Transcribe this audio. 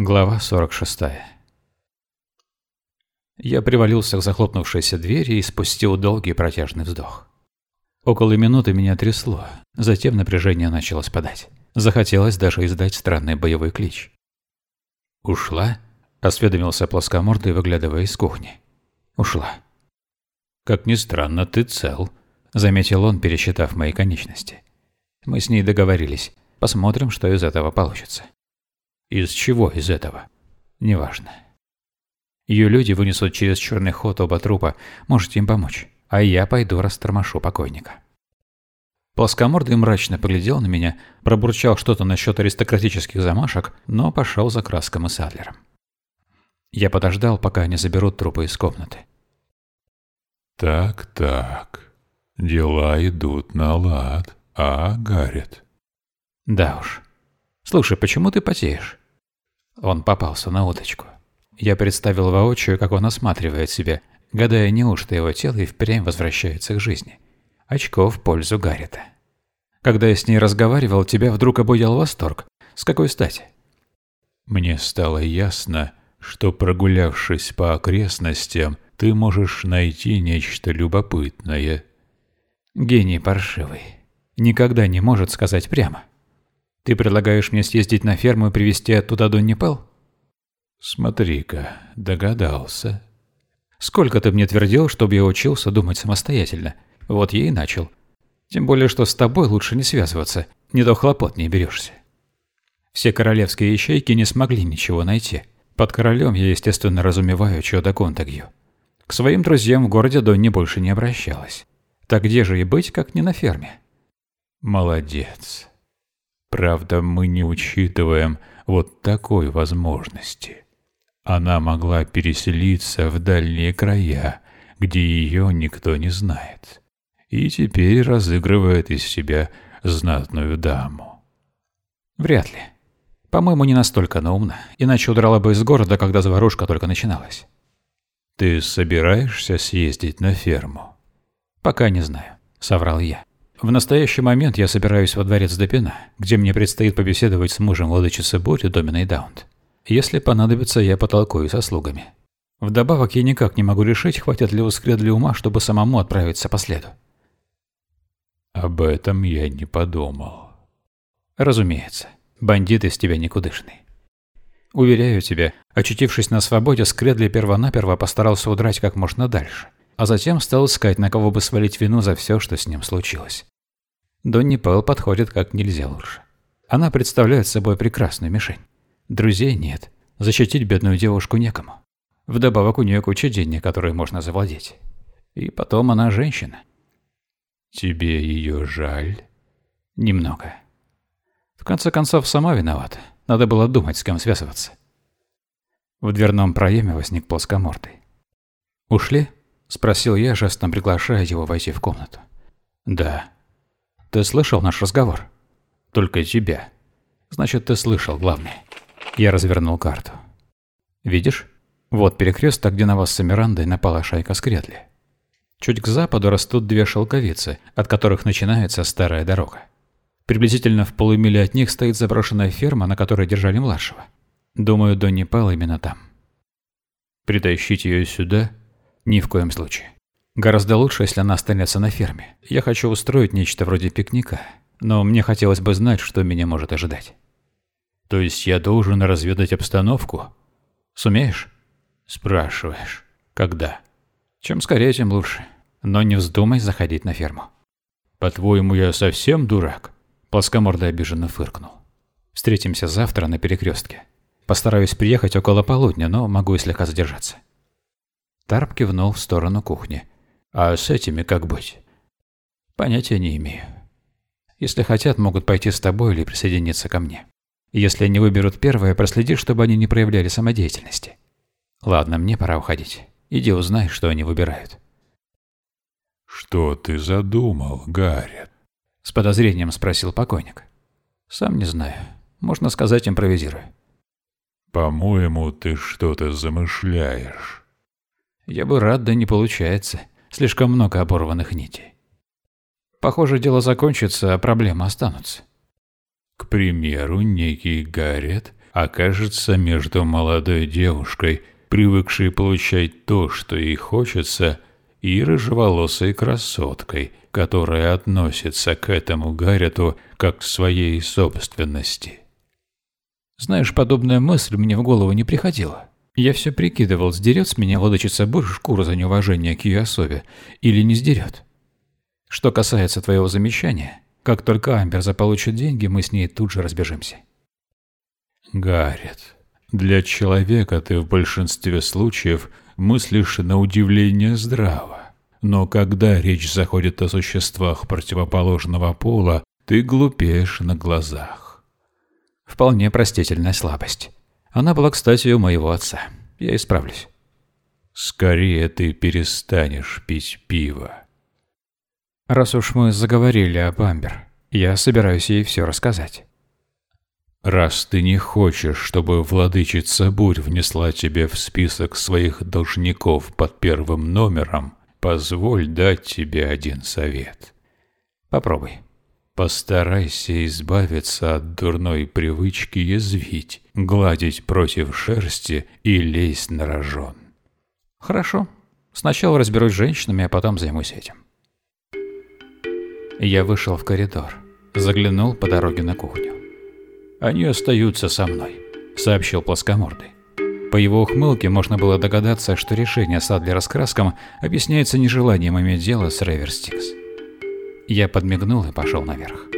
Глава 46. Я привалился к захлопнувшейся двери и спустил долгий протяжный вздох. Около минуты меня трясло, затем напряжение начало спадать. Захотелось даже издать странный боевой клич. «Ушла?» – осведомился плоскомордый, выглядывая из кухни. «Ушла». «Как ни странно, ты цел», – заметил он, пересчитав мои конечности. Мы с ней договорились. Посмотрим, что из этого получится. Из чего из этого? Неважно. Ее люди вынесут через черный ход оба трупа, можете им помочь, а я пойду растормошу покойника. Плоскомордый мрачно поглядел на меня, пробурчал что-то насчет аристократических замашек, но пошел за краском и Садлером. Я подождал, пока они заберут трупы из комнаты. «Так-так, дела идут на лад, а, Гаррет?» «Да уж. Слушай, почему ты потеешь?» Он попался на уточку. Я представил воочию, как он осматривает себя, гадая, неужто его тело и впрямь возвращается к жизни. Очко в пользу Гаррита. Когда я с ней разговаривал, тебя вдруг обуял восторг. С какой стати? Мне стало ясно, что прогулявшись по окрестностям, ты можешь найти нечто любопытное. Гений паршивый. Никогда не может сказать прямо. Ты предлагаешь мне съездить на ферму и привезти оттуда Донни Пэл? Смотри-ка, догадался. Сколько ты мне твердил, чтобы я учился думать самостоятельно? Вот я и начал. Тем более, что с тобой лучше не связываться, не то хлопот не берешься. Все королевские ищейки не смогли ничего найти. Под королем я, естественно, разумеваю Чода Контагью. К своим друзьям в городе Донни больше не обращалась. Так где же и быть, как не на ферме? Молодец. Правда, мы не учитываем вот такой возможности. Она могла переселиться в дальние края, где ее никто не знает, и теперь разыгрывает из себя знатную даму. Вряд ли. По-моему, не настолько она умна, иначе удрала бы из города, когда заварушка только начиналась. Ты собираешься съездить на ферму? Пока не знаю, соврал я. В настоящий момент я собираюсь во дворец Допина, где мне предстоит побеседовать с мужем владычицы Бори Доминой Даунт. Если понадобится, я потолкую со слугами. Вдобавок, я никак не могу решить, хватит ли у Скредли ума, чтобы самому отправиться по следу. Об этом я не подумал. Разумеется, бандит из тебя никудышный. Уверяю тебя, очутившись на свободе, Скредли первонаперво постарался удрать как можно дальше а затем стал искать, на кого бы свалить вину за все, что с ним случилось. Донни Пэл подходит как нельзя лучше. Она представляет собой прекрасную мишень. Друзей нет, защитить бедную девушку некому. Вдобавок у нее куча денег, которые можно завладеть. И потом она женщина. Тебе ее жаль? Немного. В конце концов, сама виновата. Надо было думать, с кем связываться. В дверном проеме возник плоскомордый. «Ушли?» – спросил я, жестом приглашая его войти в комнату. «Да». «Ты слышал наш разговор?» «Только тебя». «Значит, ты слышал, главный». Я развернул карту. «Видишь? Вот перекресток, где на вас с Эмирандой напала шайка Скретли. Чуть к западу растут две шелковицы, от которых начинается старая дорога. Приблизительно в полумиле от них стоит заброшенная ферма, на которой держали младшего. Думаю, Донни Пэл именно там. Притащить ее сюда ни в коем случае. Гораздо лучше, если она останется на ферме. Я хочу устроить нечто вроде пикника, но мне хотелось бы знать, что меня может ожидать. То есть я должен разведать обстановку? Сумеешь? Спрашиваешь. Когда? Чем скорее, тем лучше. Но не вздумай заходить на ферму. По-твоему, я совсем дурак? Плоскомордый обиженно фыркнул. Встретимся завтра на перекрестке. Постараюсь приехать около полудня, но могу и слегка задержаться. Тарп кивнул в сторону кухни. «А с этими как быть?» «Понятия не имею. Если хотят, могут пойти с тобой или присоединиться ко мне. Если они выберут первое, проследи, чтобы они не проявляли самодеятельности. Ладно, мне пора уходить. Иди узнай, что они выбирают». «Что ты задумал, Гаррет?» С подозрением спросил покойник. «Сам не знаю. Можно сказать, импровизирую». «По-моему, ты что-то замышляешь». Я бы рад, да не получается. Слишком много оборванных нитей. Похоже, дело закончится, а проблемы останутся. К примеру, некий Гаррет окажется между молодой девушкой, привыкшей получать то, что ей хочется, и рыжеволосой красоткой, которая относится к этому Гаррету как к своей собственности. Знаешь, подобная мысль мне в голову не приходила. Я все прикидывал, сдерет с меня владычица больше шкуру за неуважение к ее особе или не сдерет. Что касается твоего замечания, как только Амбер заполучит деньги, мы с ней тут же разбежимся. Гаррет, для человека ты в большинстве случаев мыслишь на удивление здраво. Но когда речь заходит о существах противоположного пола, ты глупеешь на глазах. Вполне простительная слабость. Она была, кстати, у моего отца. Я исправлюсь. Скорее ты перестанешь пить пиво. Раз уж мы заговорили об Амбер, я собираюсь ей все рассказать. Раз ты не хочешь, чтобы владычица Бурь внесла тебе в список своих должников под первым номером, позволь дать тебе один совет. Попробуй. Постарайся избавиться от дурной привычки язвить, гладить против шерсти и лезть на рожон. Хорошо. Сначала разберусь с женщинами, а потом займусь этим. Я вышел в коридор, заглянул по дороге на кухню. «Они остаются со мной», — сообщил плоскомордый. По его ухмылке можно было догадаться, что решение с Адлера с краском объясняется нежеланием иметь дело с Реверстикс. Я подмигнул и пошел наверх.